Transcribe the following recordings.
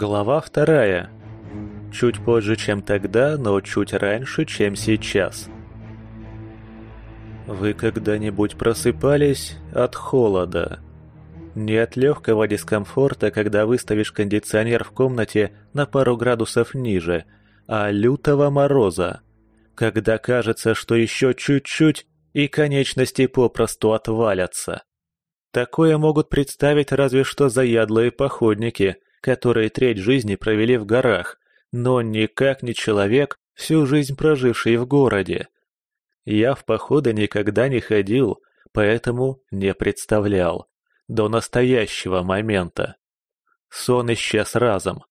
Глава вторая. Чуть позже, чем тогда, но чуть раньше, чем сейчас. Вы когда-нибудь просыпались от холода? Не от легкого дискомфорта, когда выставишь кондиционер в комнате на пару градусов ниже, а лютого мороза, когда кажется, что еще чуть-чуть и конечности попросту отвалятся. Такое могут представить разве что заядлые походники – которые треть жизни провели в горах, но никак не человек, всю жизнь проживший в городе. Я в походы никогда не ходил, поэтому не представлял. До настоящего момента. Сон исчез разом.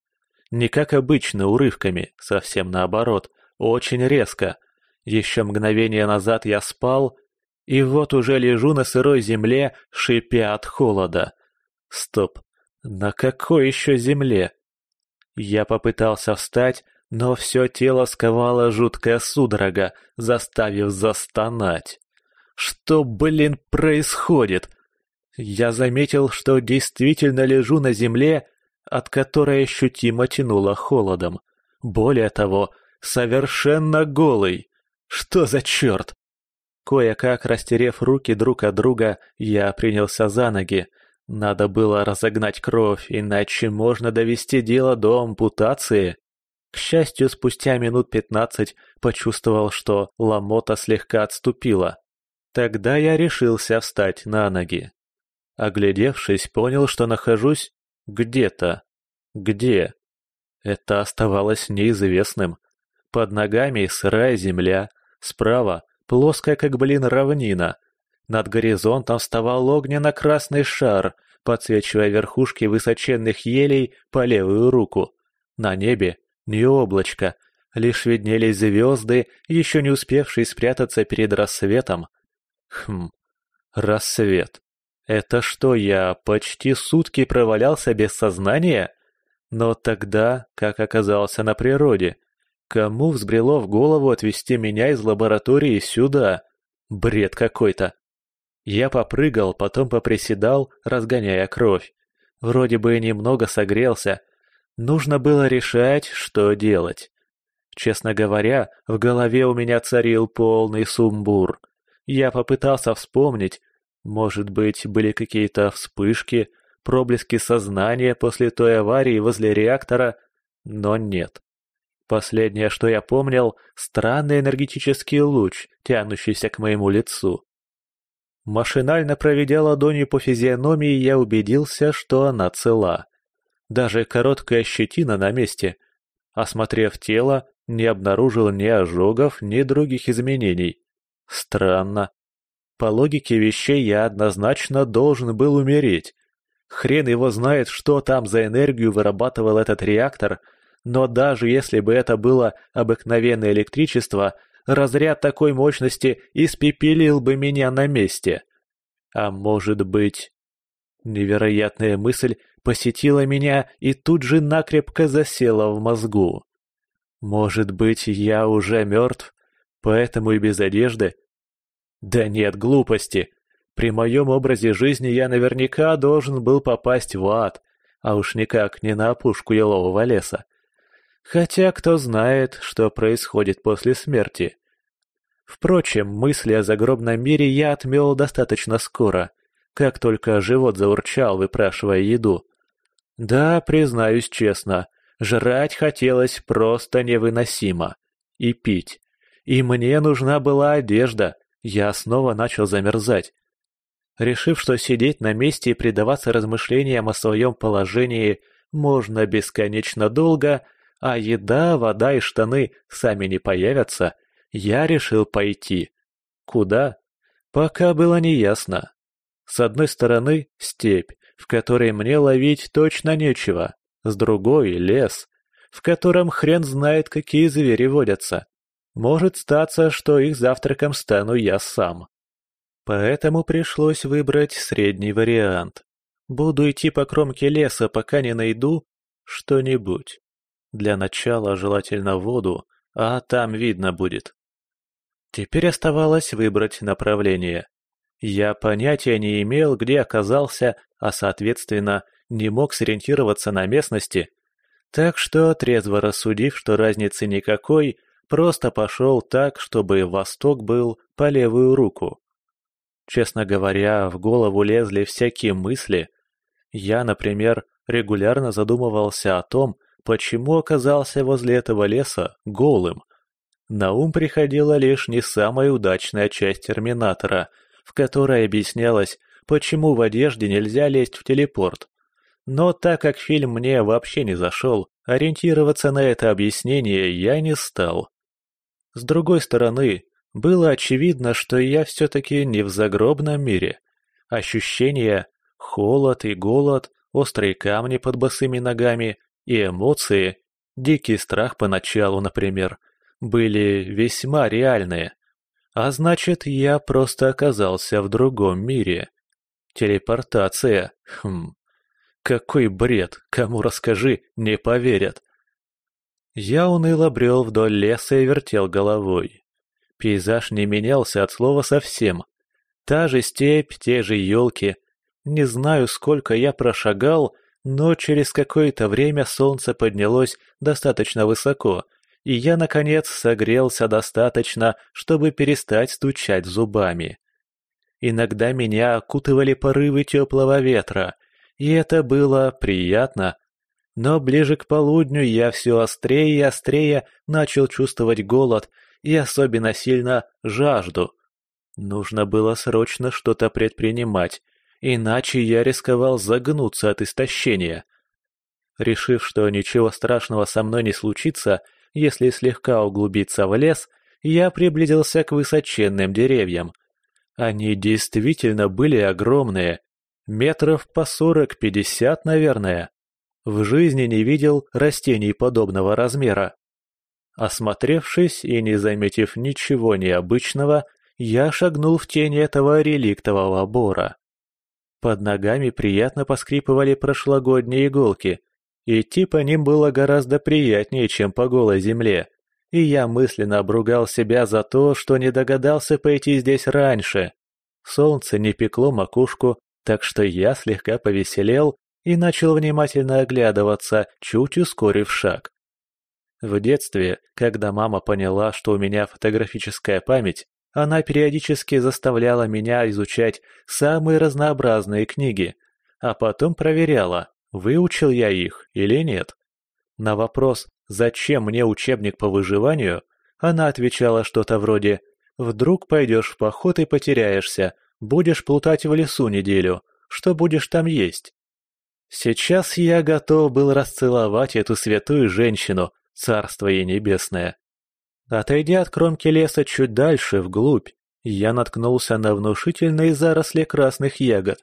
Не как обычно, урывками, совсем наоборот, очень резко. Еще мгновение назад я спал, и вот уже лежу на сырой земле, шипя от холода. Стоп, на какой еще земле? Я попытался встать, но все тело сковало жуткая судорога, заставив застонать. Что, блин, происходит? Я заметил, что действительно лежу на земле, от которой ощутимо тянуло холодом. Более того, совершенно голый. Что за черт? Кое-как растерев руки друг от друга, я принялся за ноги, надо было разогнать кровь, иначе можно довести дело до ампутации. К счастью, спустя минут пятнадцать почувствовал, что ломота слегка отступила. Тогда я решился встать на ноги. Оглядевшись, понял, что нахожусь где-то. Где? Это оставалось неизвестным. Под ногами сырая земля, справа плоская, как блин, равнина, над горизонтом вставал огненно-красный шар, подсвечивая верхушки высоченных елей по левую руку. На небе ни облачко, лишь виднелись звезды, еще не успевшие спрятаться перед рассветом. Хм, рассвет. Это что, я почти сутки провалялся без сознания? Но тогда, как оказался на природе, кому взбрело в голову отвезти меня из лаборатории сюда? Бред какой-то. Я попрыгал, потом поприседал, разгоняя кровь. Вроде бы немного согрелся. Нужно было решать, что делать. Честно говоря, в голове у меня царил полный сумбур. Я попытался вспомнить. Может быть, были какие-то вспышки, проблески сознания после той аварии возле реактора, но нет. Последнее, что я помнил, странный энергетический луч, тянущийся к моему лицу. Машинально проведя ладонью по физиономии, я убедился, что она цела. Даже короткая щетина на месте. Осмотрев тело, не обнаружил ни ожогов, ни других изменений. Странно. По логике вещей я однозначно должен был умереть. Хрен его знает, что там за энергию вырабатывал этот реактор, но даже если бы это было обыкновенное электричество, разряд такой мощности испепелил бы меня на месте. А может быть... Невероятная мысль посетила меня и тут же накрепко засела в мозгу. Может быть, я уже мертв, поэтому и без одежды? Да нет, глупости. При моем образе жизни я наверняка должен был попасть в ад, а уж никак не на опушку елового леса. Хотя кто знает, что происходит после смерти. Впрочем, мысли о загробном мире я отмел достаточно скоро, как только живот заурчал, выпрашивая еду. Да, признаюсь честно, жрать хотелось просто невыносимо. И пить. И мне нужна была одежда, я снова начал замерзать. Решив, что сидеть на месте и предаваться размышлениям о своем положении можно бесконечно долго, — а еда, вода и штаны сами не появятся, я решил пойти. Куда? Пока было неясно. С одной стороны степь, в которой мне ловить точно нечего, с другой — лес, в котором хрен знает, какие звери водятся. Может статься, что их завтраком стану я сам. Поэтому пришлось выбрать средний вариант. Буду идти по кромке леса, пока не найду что-нибудь. Для начала желательно воду, а там видно будет. Теперь оставалось выбрать направление. Я понятия не имел, где оказался, а, соответственно, не мог сориентироваться на местности. Так что, трезво рассудив, что разницы никакой, просто пошел так, чтобы восток был по левую руку. Честно говоря, в голову лезли всякие мысли. Я, например, регулярно задумывался о том, почему оказался возле этого леса голым. На ум приходила лишь не самая удачная часть Терминатора, в которой объяснялось, почему в одежде нельзя лезть в телепорт. Но так как фильм мне вообще не зашел, ориентироваться на это объяснение я не стал. С другой стороны, было очевидно, что я все-таки не в загробном мире. Ощущения, холод и голод, острые камни под босыми ногами, и эмоции, дикий страх поначалу, например, были весьма реальные. А значит, я просто оказался в другом мире. Телепортация. Хм. Какой бред, кому расскажи, не поверят. Я уныло брел вдоль леса и вертел головой. Пейзаж не менялся от слова совсем. Та же степь, те же елки. Не знаю, сколько я прошагал, но через какое-то время солнце поднялось достаточно высоко, и я, наконец, согрелся достаточно, чтобы перестать стучать зубами. Иногда меня окутывали порывы теплого ветра, и это было приятно. Но ближе к полудню я все острее и острее начал чувствовать голод и особенно сильно жажду. Нужно было срочно что-то предпринимать, иначе я рисковал загнуться от истощения. Решив, что ничего страшного со мной не случится, если слегка углубиться в лес, я приблизился к высоченным деревьям. Они действительно были огромные, метров по сорок-пятьдесят, наверное. В жизни не видел растений подобного размера. Осмотревшись и не заметив ничего необычного, я шагнул в тень этого реликтового бора. Под ногами приятно поскрипывали прошлогодние иголки. Идти по ним было гораздо приятнее, чем по голой земле. И я мысленно обругал себя за то, что не догадался пойти здесь раньше. Солнце не пекло макушку, так что я слегка повеселел и начал внимательно оглядываться, чуть ускорив шаг. В детстве, когда мама поняла, что у меня фотографическая память, она периодически заставляла меня изучать самые разнообразные книги, а потом проверяла, выучил я их или нет. На вопрос «Зачем мне учебник по выживанию?» она отвечала что-то вроде «Вдруг пойдешь в поход и потеряешься, будешь плутать в лесу неделю, что будешь там есть?» Сейчас я готов был расцеловать эту святую женщину, царство ей небесное. Отойдя от кромки леса чуть дальше, вглубь, я наткнулся на внушительные заросли красных ягод.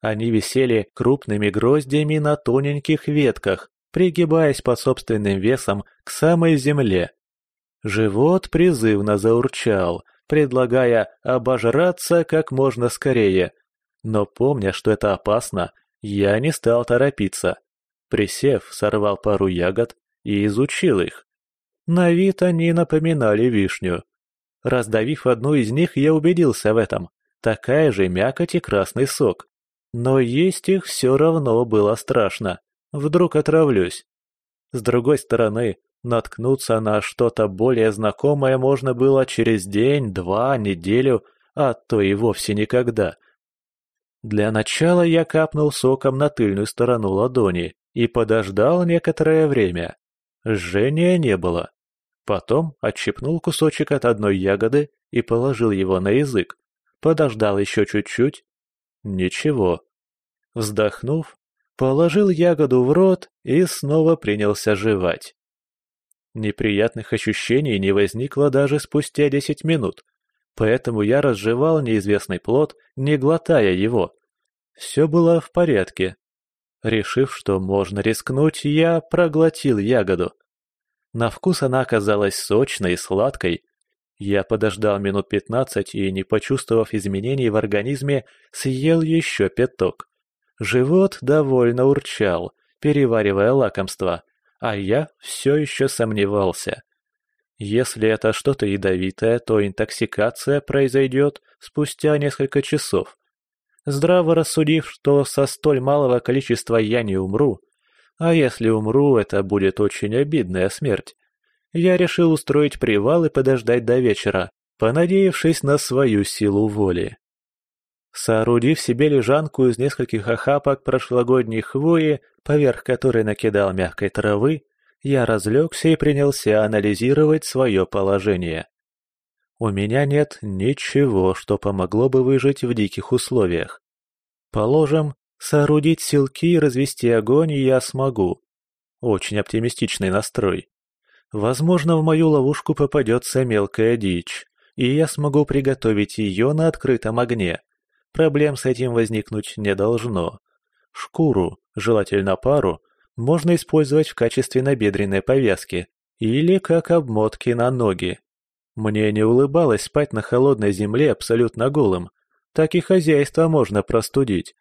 Они висели крупными гроздьями на тоненьких ветках, пригибаясь под собственным весом к самой земле. Живот призывно заурчал, предлагая обожраться как можно скорее. Но помня, что это опасно, я не стал торопиться. Присев, сорвал пару ягод и изучил их. На вид они напоминали вишню. Раздавив одну из них, я убедился в этом. Такая же мякоть и красный сок. Но есть их все равно было страшно. Вдруг отравлюсь. С другой стороны, наткнуться на что-то более знакомое можно было через день, два, неделю, а то и вовсе никогда. Для начала я капнул соком на тыльную сторону ладони и подождал некоторое время. Жжения не было. Потом отщипнул кусочек от одной ягоды и положил его на язык. Подождал еще чуть-чуть. Ничего. Вздохнув, положил ягоду в рот и снова принялся жевать. Неприятных ощущений не возникло даже спустя десять минут, поэтому я разжевал неизвестный плод, не глотая его. Все было в порядке. Решив, что можно рискнуть, я проглотил ягоду. На вкус она оказалась сочной и сладкой. Я подождал минут пятнадцать и, не почувствовав изменений в организме, съел еще пяток. Живот довольно урчал, переваривая лакомство, а я все еще сомневался. Если это что-то ядовитое, то интоксикация произойдет спустя несколько часов. Здраво рассудив, что со столь малого количества я не умру, а если умру, это будет очень обидная смерть. Я решил устроить привал и подождать до вечера, понадеявшись на свою силу воли. Соорудив себе лежанку из нескольких охапок прошлогодней хвои, поверх которой накидал мягкой травы, я разлегся и принялся анализировать свое положение. У меня нет ничего, что помогло бы выжить в диких условиях. Положим, Соорудить силки и развести огонь я смогу. Очень оптимистичный настрой. Возможно, в мою ловушку попадется мелкая дичь, и я смогу приготовить ее на открытом огне. Проблем с этим возникнуть не должно. Шкуру, желательно пару, можно использовать в качестве набедренной повязки или как обмотки на ноги. Мне не улыбалось спать на холодной земле абсолютно голым. Так и хозяйство можно простудить,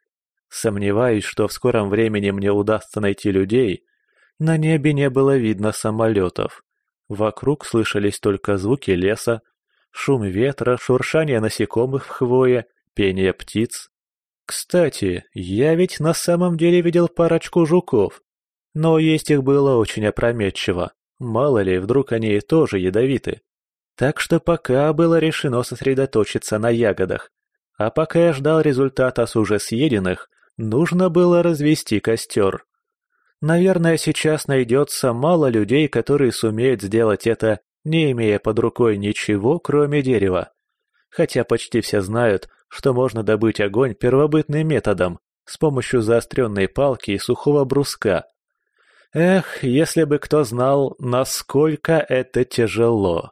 Сомневаюсь, что в скором времени мне удастся найти людей. На небе не было видно самолетов. Вокруг слышались только звуки леса, шум ветра, шуршание насекомых в хвое, пение птиц. Кстати, я ведь на самом деле видел парочку жуков, но есть их было очень опрометчиво. Мало ли, вдруг они тоже ядовиты. Так что пока было решено сосредоточиться на ягодах. А пока я ждал результата с уже съеденных, Нужно было развести костер. Наверное, сейчас найдется мало людей, которые сумеют сделать это, не имея под рукой ничего, кроме дерева. Хотя почти все знают, что можно добыть огонь первобытным методом, с помощью заостренной палки и сухого бруска. Эх, если бы кто знал, насколько это тяжело.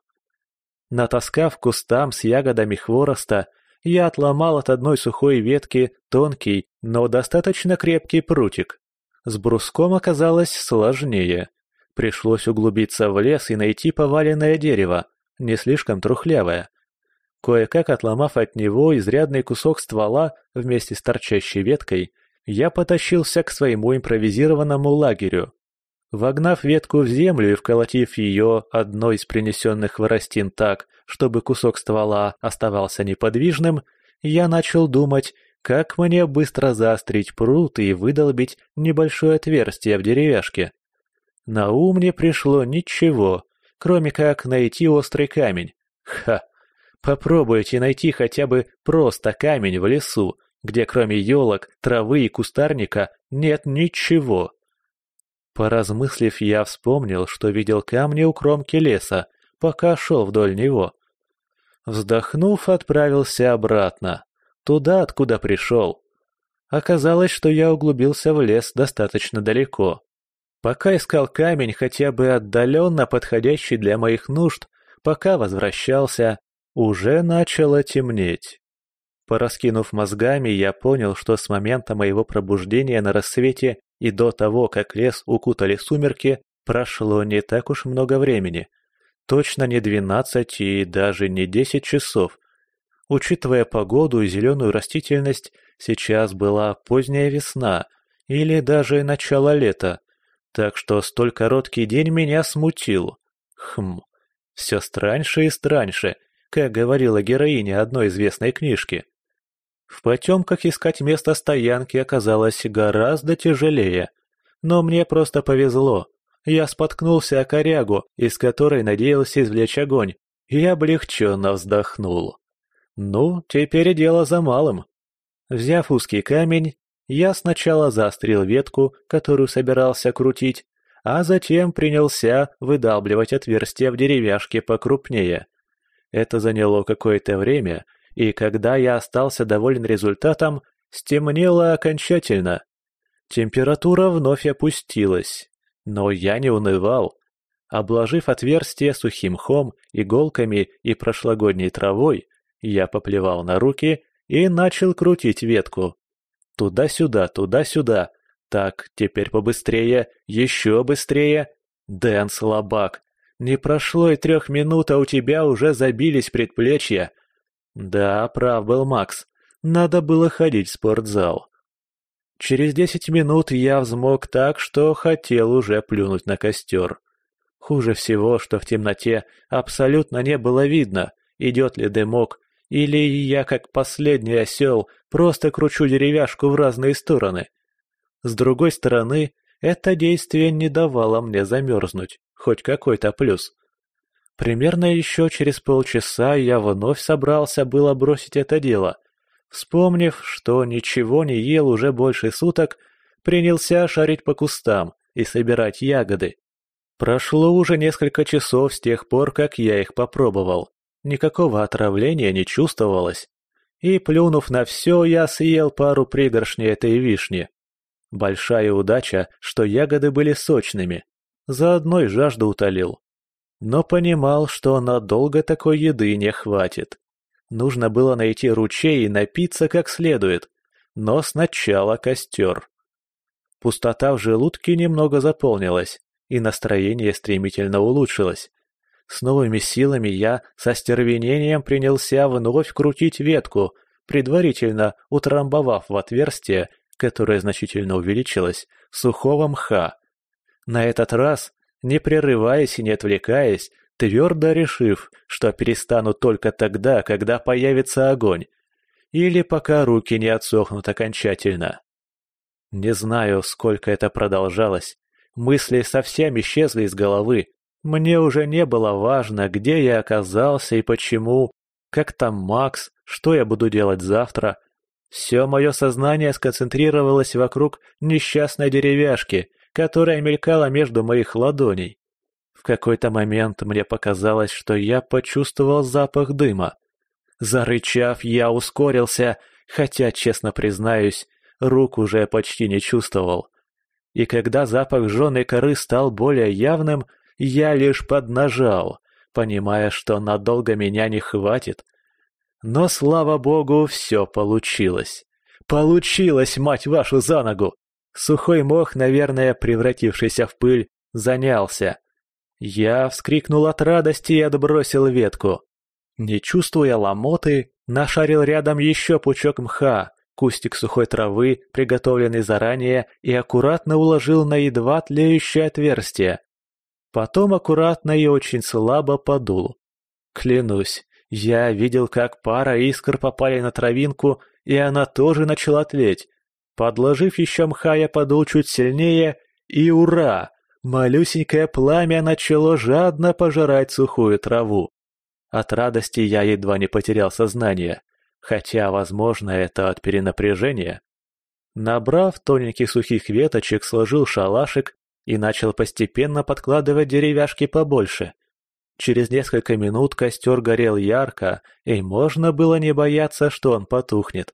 Натаскав кустам с ягодами хвороста, я отломал от одной сухой ветки тонкий, но достаточно крепкий прутик. С бруском оказалось сложнее. Пришлось углубиться в лес и найти поваленное дерево, не слишком трухлявое. Кое-как отломав от него изрядный кусок ствола вместе с торчащей веткой, я потащился к своему импровизированному лагерю. Вогнав ветку в землю и вколотив ее одной из принесенных воростин так, чтобы кусок ствола оставался неподвижным, я начал думать, как мне быстро заострить прут и выдолбить небольшое отверстие в деревяшке. На ум не пришло ничего, кроме как найти острый камень. Ха! Попробуйте найти хотя бы просто камень в лесу, где кроме елок, травы и кустарника нет ничего. Поразмыслив, я вспомнил, что видел камни у кромки леса, пока шел вдоль него. Вздохнув, отправился обратно, туда, откуда пришел. Оказалось, что я углубился в лес достаточно далеко. Пока искал камень, хотя бы отдаленно подходящий для моих нужд, пока возвращался, уже начало темнеть. Пораскинув мозгами, я понял, что с момента моего пробуждения на рассвете и до того, как лес укутали сумерки, прошло не так уж много времени. Точно не 12 и даже не 10 часов. Учитывая погоду и зеленую растительность, сейчас была поздняя весна или даже начало лета, так что столь короткий день меня смутил. Хм, все страньше и страньше, как говорила героиня одной известной книжки. В потемках искать место стоянки оказалось гораздо тяжелее. Но мне просто повезло. Я споткнулся о корягу, из которой надеялся извлечь огонь, и облегченно вздохнул. Ну, теперь дело за малым. Взяв узкий камень, я сначала заострил ветку, которую собирался крутить, а затем принялся выдалбливать отверстие в деревяшке покрупнее. Это заняло какое-то время, и когда я остался доволен результатом, стемнело окончательно. Температура вновь опустилась, но я не унывал. Обложив отверстие сухим хом, иголками и прошлогодней травой, я поплевал на руки и начал крутить ветку. Туда-сюда, туда-сюда. Так, теперь побыстрее, еще быстрее. Дэн, слабак, не прошло и трех минут, а у тебя уже забились предплечья — да, прав был Макс. Надо было ходить в спортзал. Через десять минут я взмок так, что хотел уже плюнуть на костер. Хуже всего, что в темноте абсолютно не было видно, идет ли дымок, или я, как последний осел, просто кручу деревяшку в разные стороны. С другой стороны, это действие не давало мне замерзнуть, хоть какой-то плюс. Примерно еще через полчаса я вновь собрался было бросить это дело. Вспомнив, что ничего не ел уже больше суток, принялся шарить по кустам и собирать ягоды. Прошло уже несколько часов с тех пор, как я их попробовал. Никакого отравления не чувствовалось. И, плюнув на все, я съел пару пригоршней этой вишни. Большая удача, что ягоды были сочными. Заодно и жажду утолил но понимал, что надолго такой еды не хватит. Нужно было найти ручей и напиться как следует, но сначала костер. Пустота в желудке немного заполнилась, и настроение стремительно улучшилось. С новыми силами я со стервенением принялся вновь крутить ветку, предварительно утрамбовав в отверстие, которое значительно увеличилось, сухого мха. На этот раз не прерываясь и не отвлекаясь, твердо решив, что перестану только тогда, когда появится огонь, или пока руки не отсохнут окончательно. Не знаю, сколько это продолжалось, мысли совсем исчезли из головы, мне уже не было важно, где я оказался и почему, как там Макс, что я буду делать завтра. Все мое сознание сконцентрировалось вокруг несчастной деревяшки, которая мелькала между моих ладоней. В какой-то момент мне показалось, что я почувствовал запах дыма. Зарычав, я ускорился, хотя, честно признаюсь, рук уже почти не чувствовал. И когда запах жженой коры стал более явным, я лишь поднажал, понимая, что надолго меня не хватит. Но, слава богу, все получилось. Получилось, мать вашу, за ногу! Сухой мох, наверное, превратившийся в пыль, занялся. Я вскрикнул от радости и отбросил ветку. Не чувствуя ломоты, нашарил рядом еще пучок мха, кустик сухой травы, приготовленный заранее, и аккуратно уложил на едва тлеющее отверстие. Потом аккуратно и очень слабо подул. Клянусь, я видел, как пара искр попали на травинку, и она тоже начала тлеть, Подложив еще мха, я подул чуть сильнее, и ура! Малюсенькое пламя начало жадно пожирать сухую траву. От радости я едва не потерял сознание, хотя, возможно, это от перенапряжения. Набрав тоненьких сухих веточек, сложил шалашик и начал постепенно подкладывать деревяшки побольше. Через несколько минут костер горел ярко, и можно было не бояться, что он потухнет.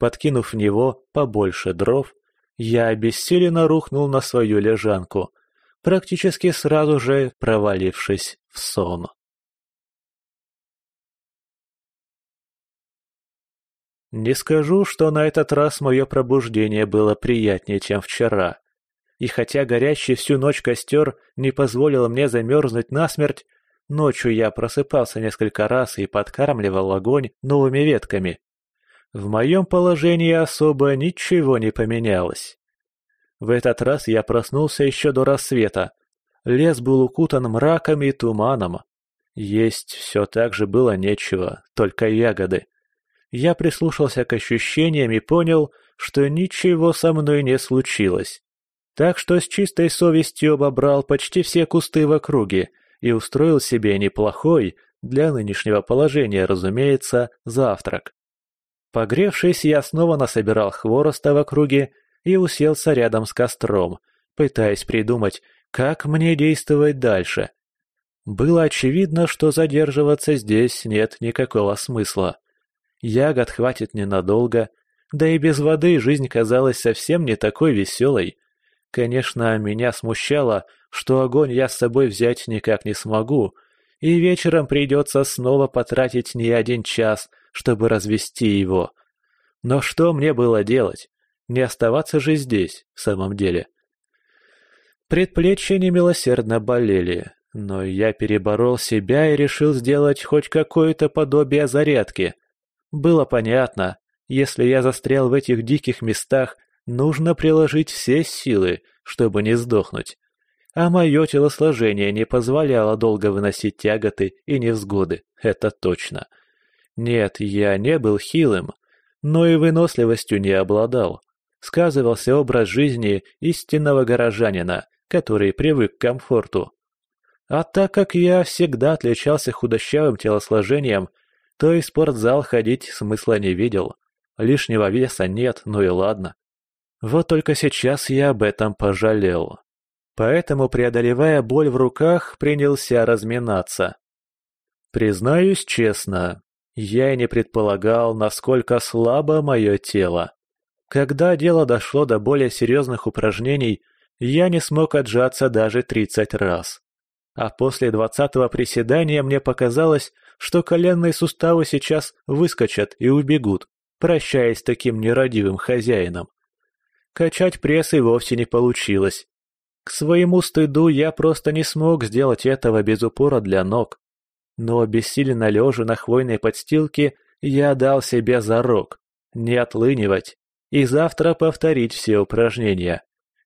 Подкинув в него побольше дров, я обессиленно рухнул на свою лежанку, практически сразу же провалившись в сон. Не скажу, что на этот раз мое пробуждение было приятнее, чем вчера. И хотя горящий всю ночь костер не позволил мне замерзнуть насмерть, ночью я просыпался несколько раз и подкармливал огонь новыми ветками, в моем положении особо ничего не поменялось. В этот раз я проснулся еще до рассвета. Лес был укутан мраком и туманом. Есть все так же было нечего, только ягоды. Я прислушался к ощущениям и понял, что ничего со мной не случилось. Так что с чистой совестью обобрал почти все кусты в округе и устроил себе неплохой, для нынешнего положения, разумеется, завтрак. Погревшись, я снова насобирал хвороста в округе и уселся рядом с костром, пытаясь придумать, как мне действовать дальше. Было очевидно, что задерживаться здесь нет никакого смысла. Ягод хватит ненадолго, да и без воды жизнь казалась совсем не такой веселой. Конечно, меня смущало, что огонь я с собой взять никак не смогу, и вечером придется снова потратить не один час – чтобы развести его. Но что мне было делать? Не оставаться же здесь, в самом деле. Предплечья немилосердно болели, но я переборол себя и решил сделать хоть какое-то подобие зарядки. Было понятно, если я застрял в этих диких местах, нужно приложить все силы, чтобы не сдохнуть. А мое телосложение не позволяло долго выносить тяготы и невзгоды, это точно. — нет, я не был хилым, но и выносливостью не обладал. Сказывался образ жизни истинного горожанина, который привык к комфорту. А так как я всегда отличался худощавым телосложением, то и в спортзал ходить смысла не видел. Лишнего веса нет, ну и ладно. Вот только сейчас я об этом пожалел. Поэтому, преодолевая боль в руках, принялся разминаться. Признаюсь честно, я и не предполагал, насколько слабо мое тело. Когда дело дошло до более серьезных упражнений, я не смог отжаться даже 30 раз. А после 20-го приседания мне показалось, что коленные суставы сейчас выскочат и убегут, прощаясь с таким нерадивым хозяином. Качать пресс и вовсе не получилось. К своему стыду я просто не смог сделать этого без упора для ног но бессиленно лежа на хвойной подстилке, я дал себе за зарок не отлынивать и завтра повторить все упражнения.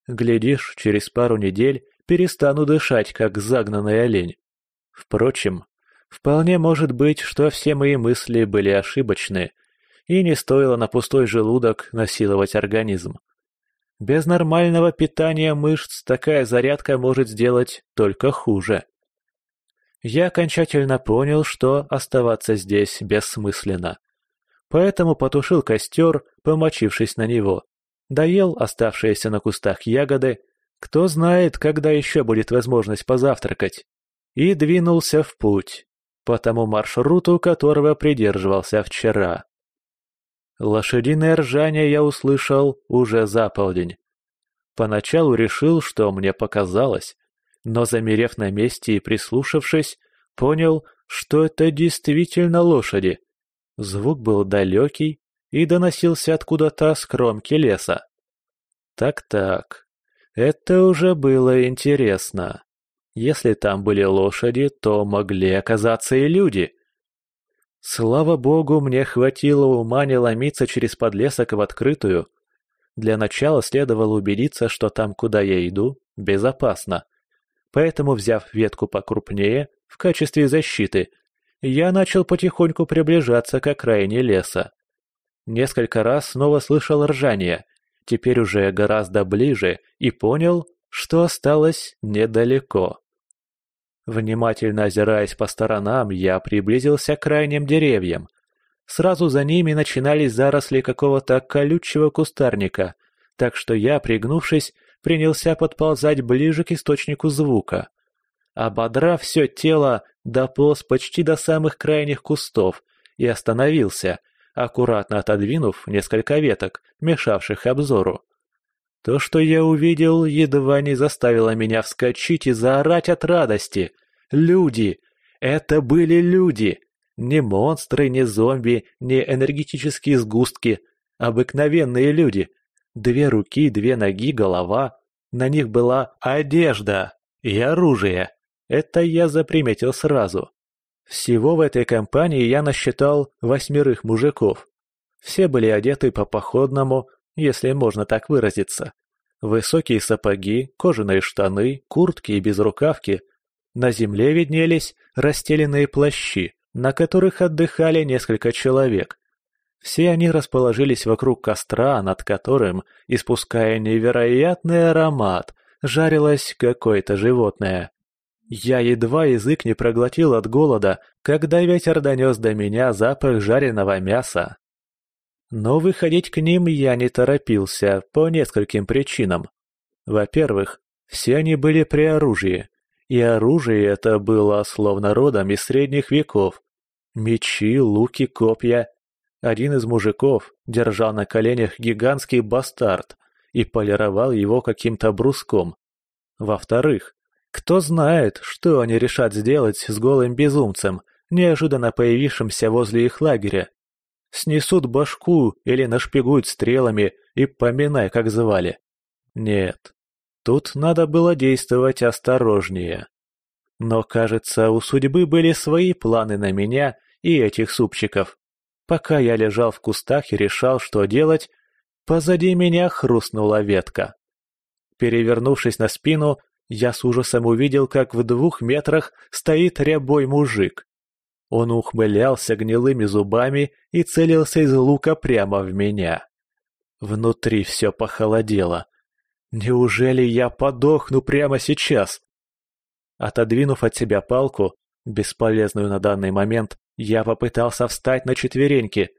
Глядишь, через пару недель перестану дышать, как загнанный олень. Впрочем, вполне может быть, что все мои мысли были ошибочны, и не стоило на пустой желудок насиловать организм. Без нормального питания мышц такая зарядка может сделать только хуже я окончательно понял, что оставаться здесь бессмысленно. Поэтому потушил костер, помочившись на него. Доел оставшиеся на кустах ягоды, кто знает, когда еще будет возможность позавтракать, и двинулся в путь, по тому маршруту, которого придерживался вчера. Лошадиное ржание я услышал уже за полдень. Поначалу решил, что мне показалось, но, замерев на месте и прислушавшись, понял, что это действительно лошади. Звук был далекий и доносился откуда-то с кромки леса. Так-так, это уже было интересно. Если там были лошади, то могли оказаться и люди. Слава богу, мне хватило ума не ломиться через подлесок в открытую. Для начала следовало убедиться, что там, куда я иду, безопасно поэтому, взяв ветку покрупнее в качестве защиты, я начал потихоньку приближаться к окраине леса. Несколько раз снова слышал ржание, теперь уже гораздо ближе, и понял, что осталось недалеко. Внимательно озираясь по сторонам, я приблизился к крайним деревьям. Сразу за ними начинались заросли какого-то колючего кустарника, так что я, пригнувшись, принялся подползать ближе к источнику звука. Ободрав все тело, дополз почти до самых крайних кустов и остановился, аккуратно отодвинув несколько веток, мешавших обзору. То, что я увидел, едва не заставило меня вскочить и заорать от радости. Люди! Это были люди! Не монстры, не зомби, не энергетические сгустки. Обыкновенные люди — Две руки, две ноги, голова. На них была одежда и оружие. Это я заприметил сразу. Всего в этой компании я насчитал восьмерых мужиков. Все были одеты по-походному, если можно так выразиться. Высокие сапоги, кожаные штаны, куртки и безрукавки. На земле виднелись расстеленные плащи, на которых отдыхали несколько человек. Все они расположились вокруг костра, над которым, испуская невероятный аромат, жарилось какое-то животное. Я едва язык не проглотил от голода, когда ветер донес до меня запах жареного мяса. Но выходить к ним я не торопился по нескольким причинам. Во-первых, все они были при оружии, и оружие это было словно родом из средних веков. Мечи, луки, копья один из мужиков держал на коленях гигантский бастард и полировал его каким-то бруском. Во-вторых, кто знает, что они решат сделать с голым безумцем, неожиданно появившимся возле их лагеря. Снесут башку или нашпигуют стрелами и поминай, как звали. Нет, тут надо было действовать осторожнее. Но, кажется, у судьбы были свои планы на меня и этих супчиков. Пока я лежал в кустах и решал, что делать, позади меня хрустнула ветка. Перевернувшись на спину, я с ужасом увидел, как в двух метрах стоит рябой мужик. Он ухмылялся гнилыми зубами и целился из лука прямо в меня. Внутри все похолодело. Неужели я подохну прямо сейчас? Отодвинув от себя палку, бесполезную на данный момент, я попытался встать на четвереньки.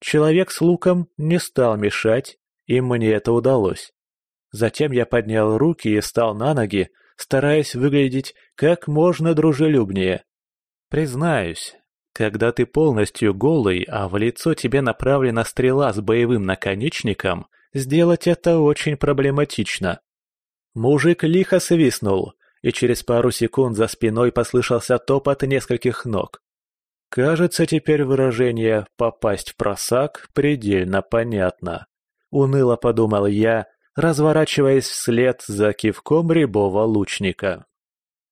Человек с луком не стал мешать, и мне это удалось. Затем я поднял руки и встал на ноги, стараясь выглядеть как можно дружелюбнее. Признаюсь, когда ты полностью голый, а в лицо тебе направлена стрела с боевым наконечником, сделать это очень проблематично. Мужик лихо свистнул, и через пару секунд за спиной послышался топот нескольких ног. Кажется, теперь выражение «попасть в просак» предельно понятно. Уныло подумал я, разворачиваясь вслед за кивком рябого лучника.